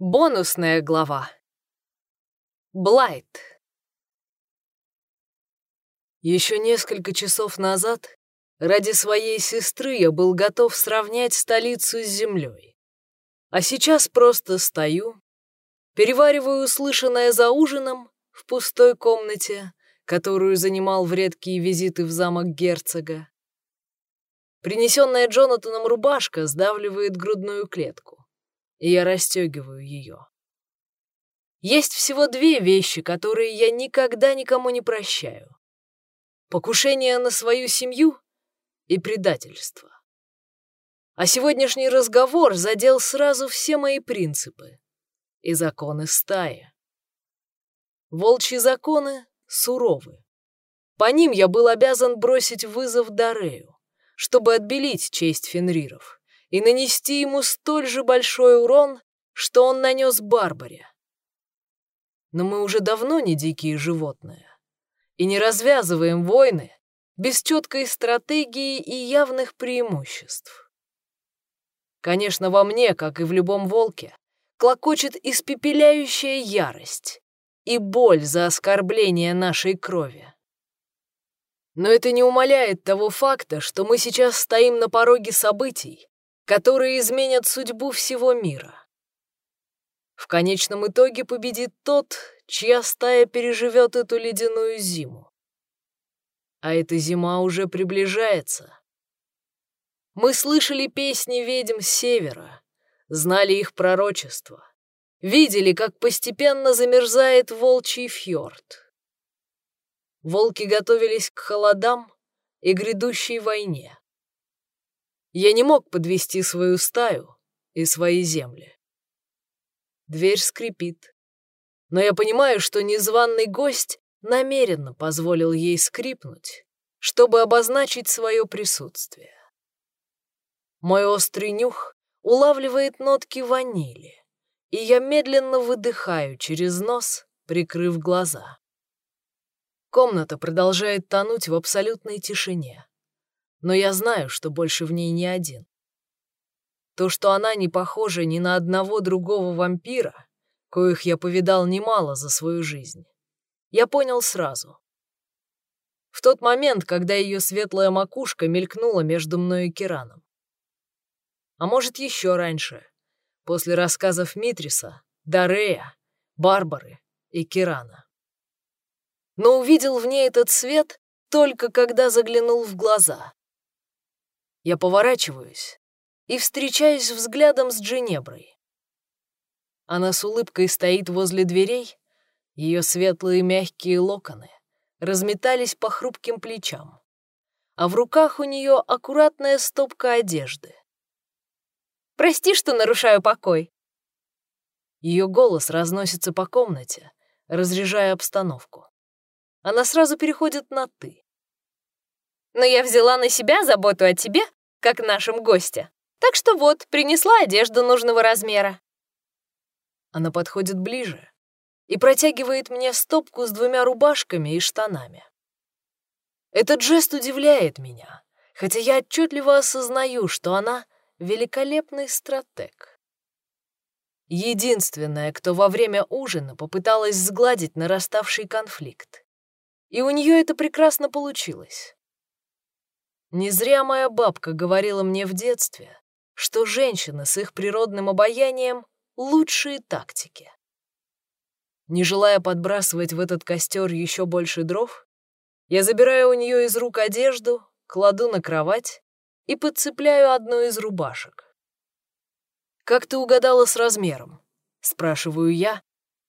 Бонусная глава. Блайт. Еще несколько часов назад ради своей сестры я был готов сравнять столицу с землей. А сейчас просто стою, перевариваю услышанное за ужином в пустой комнате, которую занимал в редкие визиты в замок герцога. Принесенная Джонатаном рубашка сдавливает грудную клетку и я расстегиваю ее. Есть всего две вещи, которые я никогда никому не прощаю. Покушение на свою семью и предательство. А сегодняшний разговор задел сразу все мои принципы и законы стаи. Волчьи законы суровы. По ним я был обязан бросить вызов Дарею, чтобы отбелить честь Фенриров и нанести ему столь же большой урон, что он нанес Барбаре. Но мы уже давно не дикие животные и не развязываем войны без четкой стратегии и явных преимуществ. Конечно, во мне, как и в любом волке, клокочет испепеляющая ярость и боль за оскорбление нашей крови. Но это не умаляет того факта, что мы сейчас стоим на пороге событий, которые изменят судьбу всего мира. В конечном итоге победит тот, чья стая переживет эту ледяную зиму. А эта зима уже приближается. Мы слышали песни ведьм севера, знали их пророчества, видели, как постепенно замерзает волчий фьорд. Волки готовились к холодам и грядущей войне. Я не мог подвести свою стаю и свои земли. Дверь скрипит. Но я понимаю, что незваный гость намеренно позволил ей скрипнуть, чтобы обозначить свое присутствие. Мой острый нюх улавливает нотки ванили, и я медленно выдыхаю через нос, прикрыв глаза. Комната продолжает тонуть в абсолютной тишине но я знаю, что больше в ней не один. То, что она не похожа ни на одного другого вампира, коих я повидал немало за свою жизнь, я понял сразу. В тот момент, когда ее светлая макушка мелькнула между мной и Кираном. А может, еще раньше, после рассказов Митриса, Дарея, Барбары и Кирана. Но увидел в ней этот свет только когда заглянул в глаза. Я поворачиваюсь и встречаюсь взглядом с Дженеброй. Она с улыбкой стоит возле дверей, ее светлые мягкие локоны разметались по хрупким плечам, а в руках у нее аккуратная стопка одежды. «Прости, что нарушаю покой». Ее голос разносится по комнате, разряжая обстановку. Она сразу переходит на «ты». Но я взяла на себя заботу о тебе как нашим гостя. Так что вот, принесла одежду нужного размера. Она подходит ближе и протягивает мне стопку с двумя рубашками и штанами. Этот жест удивляет меня, хотя я отчетливо осознаю, что она великолепный стратег. Единственная, кто во время ужина попыталась сгладить нараставший конфликт. И у нее это прекрасно получилось. Не зря моя бабка говорила мне в детстве, что женщины с их природным обаянием — лучшие тактики. Не желая подбрасывать в этот костер еще больше дров, я забираю у нее из рук одежду, кладу на кровать и подцепляю одну из рубашек. «Как ты угадала с размером?» — спрашиваю я,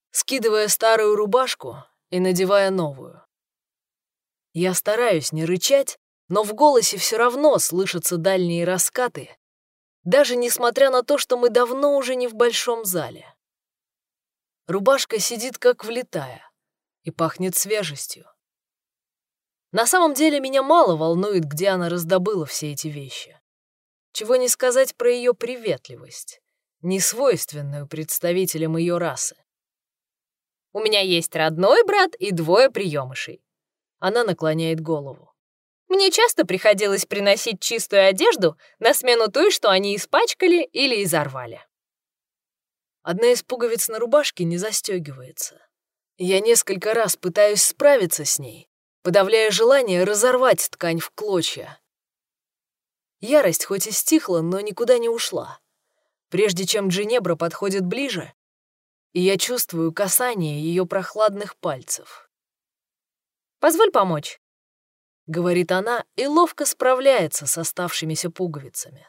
скидывая старую рубашку и надевая новую. Я стараюсь не рычать, но в голосе все равно слышатся дальние раскаты, даже несмотря на то, что мы давно уже не в большом зале. Рубашка сидит как влитая и пахнет свежестью. На самом деле меня мало волнует, где она раздобыла все эти вещи. Чего не сказать про ее приветливость, не свойственную представителям ее расы. «У меня есть родной брат и двое приемышей». Она наклоняет голову. Мне часто приходилось приносить чистую одежду на смену той, что они испачкали или изорвали. Одна из пуговиц на рубашке не застегивается. Я несколько раз пытаюсь справиться с ней, подавляя желание разорвать ткань в клочья. Ярость хоть и стихла, но никуда не ушла. Прежде чем Джинебра подходит ближе, и я чувствую касание ее прохладных пальцев. «Позволь помочь», — говорит она и ловко справляется с оставшимися пуговицами.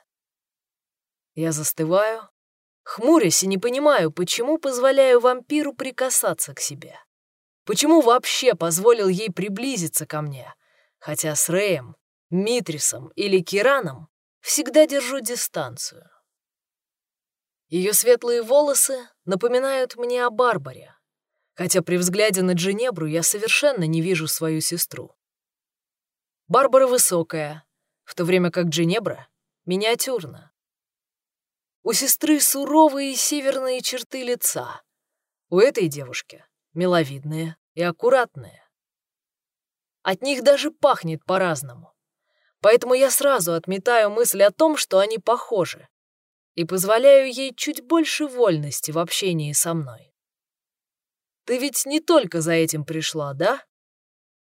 Я застываю, хмурясь и не понимаю, почему позволяю вампиру прикасаться к себе. Почему вообще позволил ей приблизиться ко мне, хотя с Рэем, Митрисом или Кираном всегда держу дистанцию. Ее светлые волосы напоминают мне о Барбаре, хотя при взгляде на Джинебру я совершенно не вижу свою сестру. Барбара высокая, в то время как Джинебра миниатюрна. У сестры суровые северные черты лица. У этой девушки миловидные и аккуратные. От них даже пахнет по-разному. Поэтому я сразу отметаю мысль о том, что они похожи, и позволяю ей чуть больше вольности в общении со мной. «Ты ведь не только за этим пришла, да?»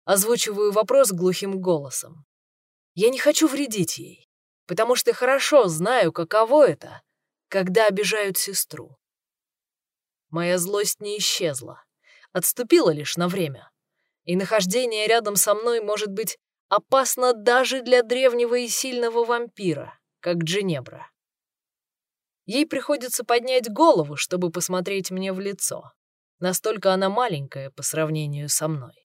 Озвучиваю вопрос глухим голосом. Я не хочу вредить ей, потому что хорошо знаю, каково это, когда обижают сестру. Моя злость не исчезла, отступила лишь на время, и нахождение рядом со мной может быть опасно даже для древнего и сильного вампира, как Джинебра. Ей приходится поднять голову, чтобы посмотреть мне в лицо. Настолько она маленькая по сравнению со мной.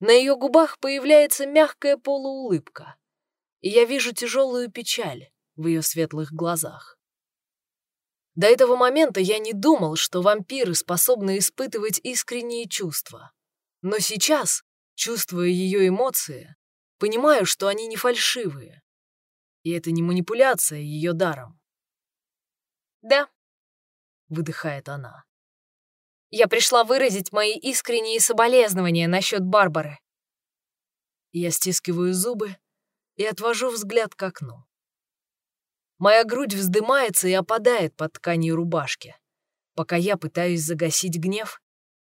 На ее губах появляется мягкая полуулыбка, и я вижу тяжелую печаль в ее светлых глазах. До этого момента я не думал, что вампиры способны испытывать искренние чувства. Но сейчас, чувствуя ее эмоции, понимаю, что они не фальшивые. И это не манипуляция ее даром. «Да», — выдыхает она. «Я пришла выразить мои искренние соболезнования насчет Барбары». Я стискиваю зубы и отвожу взгляд к окну. Моя грудь вздымается и опадает под тканью рубашки, пока я пытаюсь загасить гнев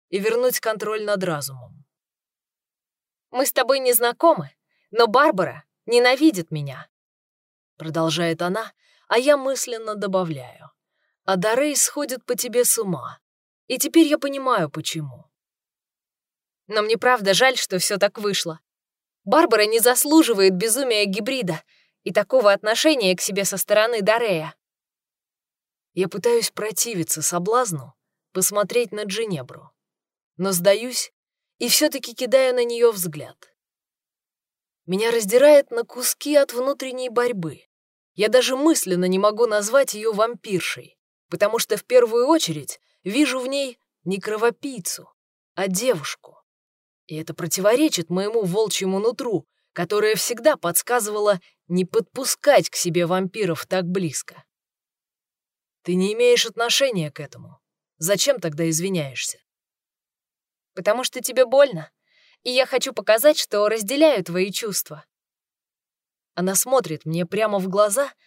и вернуть контроль над разумом. «Мы с тобой не знакомы, но Барбара ненавидит меня», — продолжает она, а я мысленно добавляю а Дарей сходит по тебе с ума. И теперь я понимаю, почему. Но мне правда жаль, что все так вышло. Барбара не заслуживает безумия гибрида и такого отношения к себе со стороны Дарея. Я пытаюсь противиться соблазну, посмотреть на Джинебру, но сдаюсь и все-таки кидаю на нее взгляд. Меня раздирает на куски от внутренней борьбы. Я даже мысленно не могу назвать ее вампиршей потому что в первую очередь вижу в ней не кровопийцу, а девушку. И это противоречит моему волчьему нутру, которое всегда подсказывало не подпускать к себе вампиров так близко. Ты не имеешь отношения к этому. Зачем тогда извиняешься? Потому что тебе больно, и я хочу показать, что разделяю твои чувства. Она смотрит мне прямо в глаза —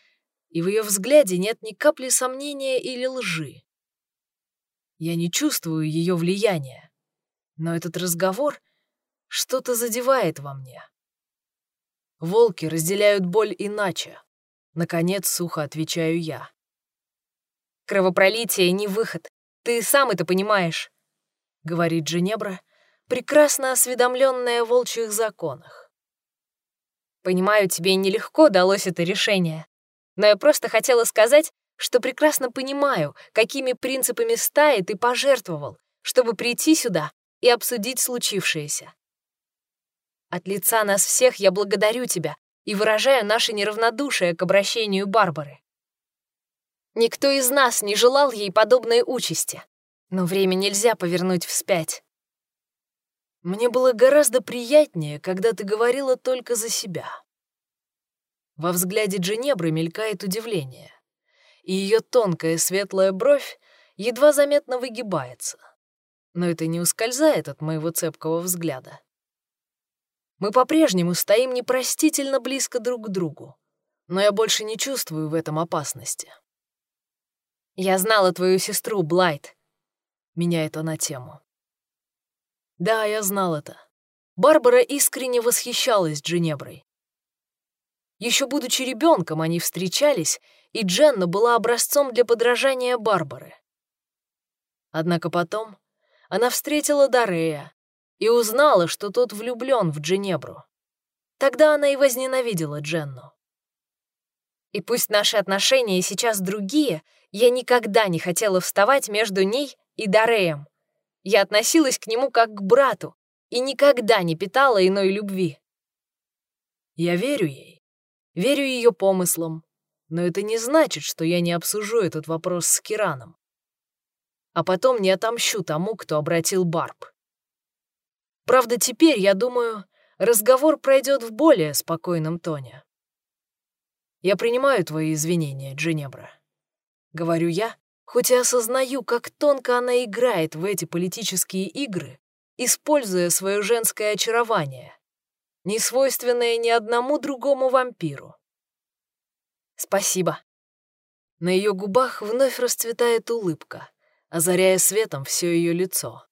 и в ее взгляде нет ни капли сомнения или лжи. Я не чувствую ее влияния, но этот разговор что-то задевает во мне. Волки разделяют боль иначе. Наконец, сухо отвечаю я. «Кровопролитие — не выход. Ты сам это понимаешь», — говорит Дженебра, прекрасно осведомленная о волчьих законах. «Понимаю, тебе нелегко далось это решение но я просто хотела сказать, что прекрасно понимаю, какими принципами стаи ты пожертвовал, чтобы прийти сюда и обсудить случившееся. От лица нас всех я благодарю тебя и выражаю наше неравнодушие к обращению Барбары. Никто из нас не желал ей подобной участи, но время нельзя повернуть вспять. Мне было гораздо приятнее, когда ты говорила только за себя. Во взгляде Дженебры мелькает удивление, и ее тонкая светлая бровь едва заметно выгибается. Но это не ускользает от моего цепкого взгляда. Мы по-прежнему стоим непростительно близко друг к другу, но я больше не чувствую в этом опасности. Я знала твою сестру, Блайт. Меня это на тему. Да, я знал это. Барбара искренне восхищалась Джинеброй. Еще будучи ребенком, они встречались, и Дженна была образцом для подражания Барбары. Однако потом она встретила Дарея и узнала, что тот влюблен в Джинебру. Тогда она и возненавидела Дженну. И пусть наши отношения сейчас другие, я никогда не хотела вставать между ней и Дареем. Я относилась к нему как к брату и никогда не питала иной любви. Я верю ей, верю ее помыслам, но это не значит, что я не обсужу этот вопрос с Кираном. А потом не отомщу тому, кто обратил Барб. Правда, теперь, я думаю, разговор пройдет в более спокойном тоне. Я принимаю твои извинения, Джинебра. Говорю я, хоть и осознаю, как тонко она играет в эти политические игры, используя свое женское очарование, не свойственное ни одному другому вампиру. Спасибо. На ее губах вновь расцветает улыбка, озаряя светом все ее лицо.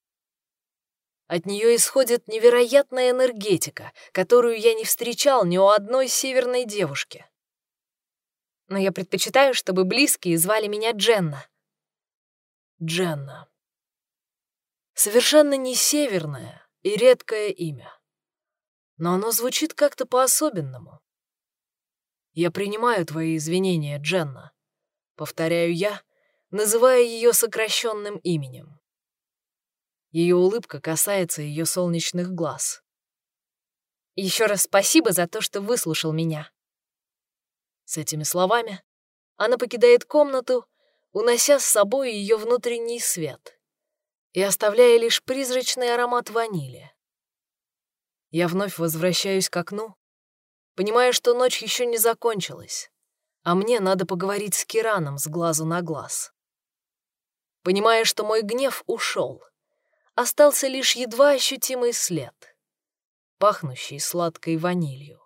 От нее исходит невероятная энергетика, которую я не встречал ни у одной северной девушки. Но я предпочитаю, чтобы близкие звали меня Дженна. Дженна. Совершенно не северное и редкое имя. Но оно звучит как-то по-особенному. Я принимаю твои извинения, Дженна. Повторяю я, называя ее сокращенным именем. Ее улыбка касается ее солнечных глаз. Еще раз спасибо за то, что выслушал меня. С этими словами она покидает комнату, унося с собой ее внутренний свет и оставляя лишь призрачный аромат ванили. Я вновь возвращаюсь к окну понимая, что ночь еще не закончилась, а мне надо поговорить с Кираном с глазу на глаз. Понимая, что мой гнев ушел, остался лишь едва ощутимый след, пахнущий сладкой ванилью.